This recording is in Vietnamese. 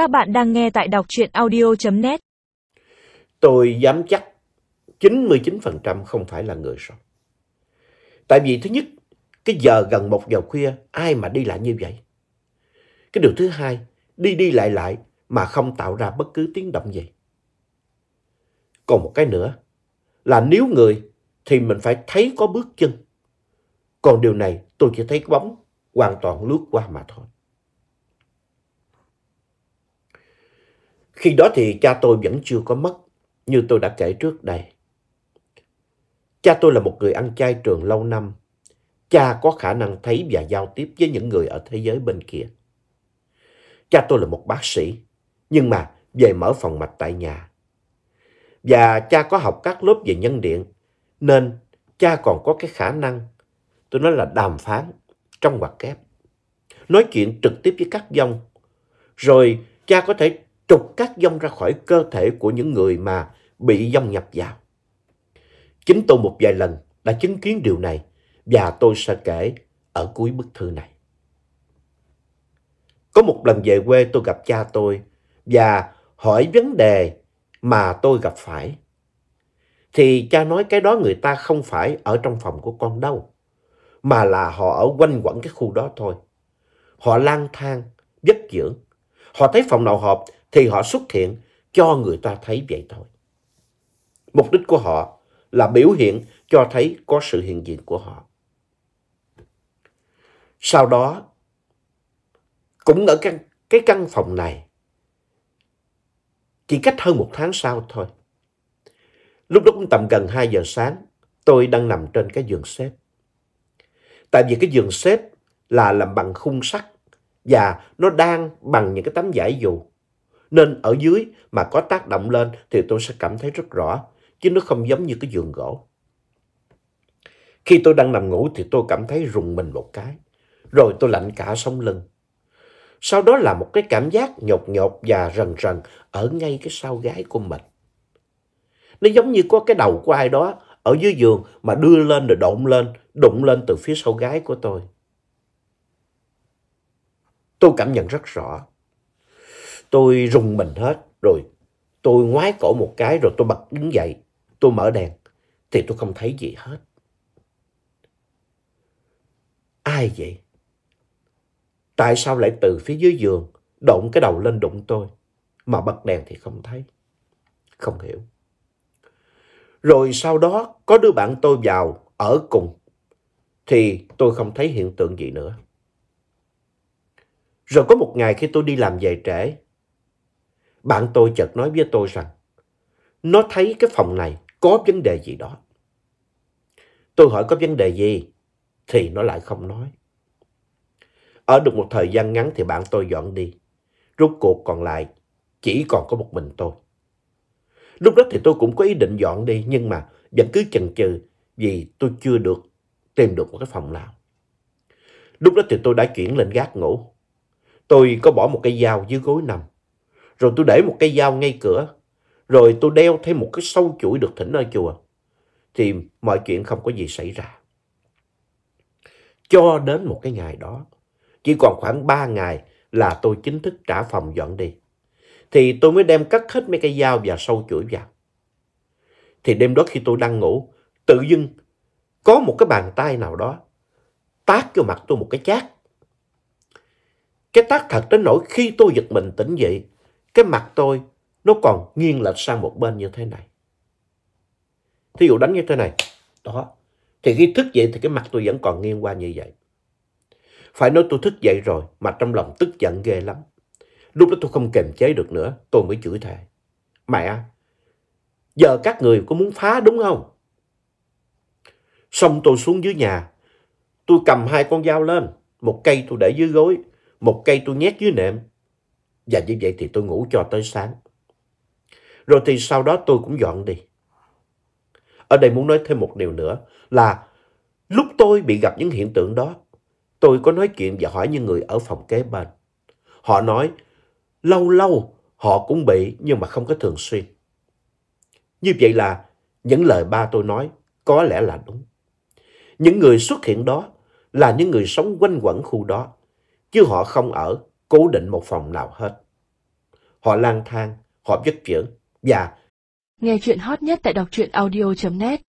Các bạn đang nghe tại đọc truyện audio.net. Tôi dám chắc 99% không phải là người sống. Tại vì thứ nhất, cái giờ gần một giờ khuya ai mà đi lại như vậy? Cái điều thứ hai, đi đi lại lại mà không tạo ra bất cứ tiếng động gì. Còn một cái nữa là nếu người thì mình phải thấy có bước chân. Còn điều này tôi chỉ thấy bóng hoàn toàn lướt qua mà thôi. Khi đó thì cha tôi vẫn chưa có mất, như tôi đã kể trước đây. Cha tôi là một người ăn chay trường lâu năm. Cha có khả năng thấy và giao tiếp với những người ở thế giới bên kia. Cha tôi là một bác sĩ, nhưng mà về mở phòng mạch tại nhà. Và cha có học các lớp về nhân điện, nên cha còn có cái khả năng, tôi nói là đàm phán trong hoạt kép. Nói chuyện trực tiếp với các dông, rồi cha có thể trục các dông ra khỏi cơ thể của những người mà bị dông nhập vào. Chính tôi một vài lần đã chứng kiến điều này và tôi sẽ kể ở cuối bức thư này. Có một lần về quê tôi gặp cha tôi và hỏi vấn đề mà tôi gặp phải. Thì cha nói cái đó người ta không phải ở trong phòng của con đâu, mà là họ ở quanh quẩn cái khu đó thôi. Họ lang thang, vất dưỡng. Họ thấy phòng nào họp thì họ xuất hiện cho người ta thấy vậy thôi. Mục đích của họ là biểu hiện cho thấy có sự hiện diện của họ. Sau đó, cũng ở căn, cái căn phòng này, chỉ cách hơn một tháng sau thôi. Lúc đó cũng tầm gần 2 giờ sáng, tôi đang nằm trên cái giường xếp. Tại vì cái giường xếp là làm bằng khung sắt và nó đang bằng những cái tấm vải dù. Nên ở dưới mà có tác động lên thì tôi sẽ cảm thấy rất rõ, chứ nó không giống như cái giường gỗ. Khi tôi đang nằm ngủ thì tôi cảm thấy rùng mình một cái, rồi tôi lạnh cả sống lưng. Sau đó là một cái cảm giác nhột nhột và rần rần ở ngay cái sau gáy của mình. Nó giống như có cái đầu của ai đó ở dưới giường mà đưa lên rồi đụng lên, đụng lên từ phía sau gáy của tôi. Tôi cảm nhận rất rõ. Tôi rùng mình hết, rồi tôi ngoái cổ một cái rồi tôi bật đứng dậy. Tôi mở đèn, thì tôi không thấy gì hết. Ai vậy? Tại sao lại từ phía dưới giường đụng cái đầu lên đụng tôi, mà bật đèn thì không thấy? Không hiểu. Rồi sau đó có đứa bạn tôi vào ở cùng, thì tôi không thấy hiện tượng gì nữa. Rồi có một ngày khi tôi đi làm về trễ, bạn tôi chợt nói với tôi rằng, nó thấy cái phòng này có vấn đề gì đó. Tôi hỏi, có vấn đề gì thì nó lại không nói. Ở được một thời gian ngắn thì bạn tôi dọn đi. Rốt cuộc còn lại chỉ còn có một mình tôi. Lúc đó thì tôi cũng có ý định dọn đi, nhưng mà vẫn cứ chần chừ vì tôi chưa được tìm được một cái phòng nào. Lúc đó thì tôi đã chuyển lên gác ngủ. Tôi có bỏ một cái dao dưới gối nằm. Rồi tôi để một cây dao ngay cửa. Rồi tôi đeo thêm một cái sâu chuỗi được thỉnh ở chùa. Thì mọi chuyện không có gì xảy ra. Cho đến một cái ngày đó, chỉ còn khoảng 3 ngày là tôi chính thức trả phòng dọn đi. Thì tôi mới đem cắt hết mấy cây dao và sâu chuỗi vào. Thì đêm đó khi tôi đang ngủ, tự dưng có một cái bàn tay nào đó tát vô mặt tôi một cái chát. Cái tác thật đến nỗi khi tôi giật mình tỉnh dậy, cái mặt tôi nó còn nghiêng lệch sang một bên như thế này. Thí dụ đánh như thế này, đó. Thì khi thức dậy thì cái mặt tôi vẫn còn nghiêng qua như vậy. Phải nói tôi thức dậy rồi mà trong lòng tức giận ghê lắm. Lúc đó tôi không kềm chế được nữa, tôi mới chửi thề. Mẹ, giờ các người có muốn phá đúng không? Xong tôi xuống dưới nhà, tôi cầm hai con dao lên, một cây tôi để dưới gối, một cây tôi nhét dưới nệm. Và như vậy thì tôi ngủ cho tới sáng. Rồi thì sau đó tôi cũng dọn đi. Ở đây muốn nói thêm một điều nữa là lúc tôi bị gặp những hiện tượng đó, tôi có nói chuyện và hỏi những người ở phòng kế bên. Họ nói lâu lâu họ cũng bị nhưng mà không có thường xuyên. Như vậy là những lời ba tôi nói có lẽ là đúng. Những người xuất hiện đó là những người sống quanh quẩn khu đó chứ họ không ở cố định một phòng nào hết. họ lang thang, họ vất vưởng và Nghe chuyện hot nhất tại đọc truyện audio.net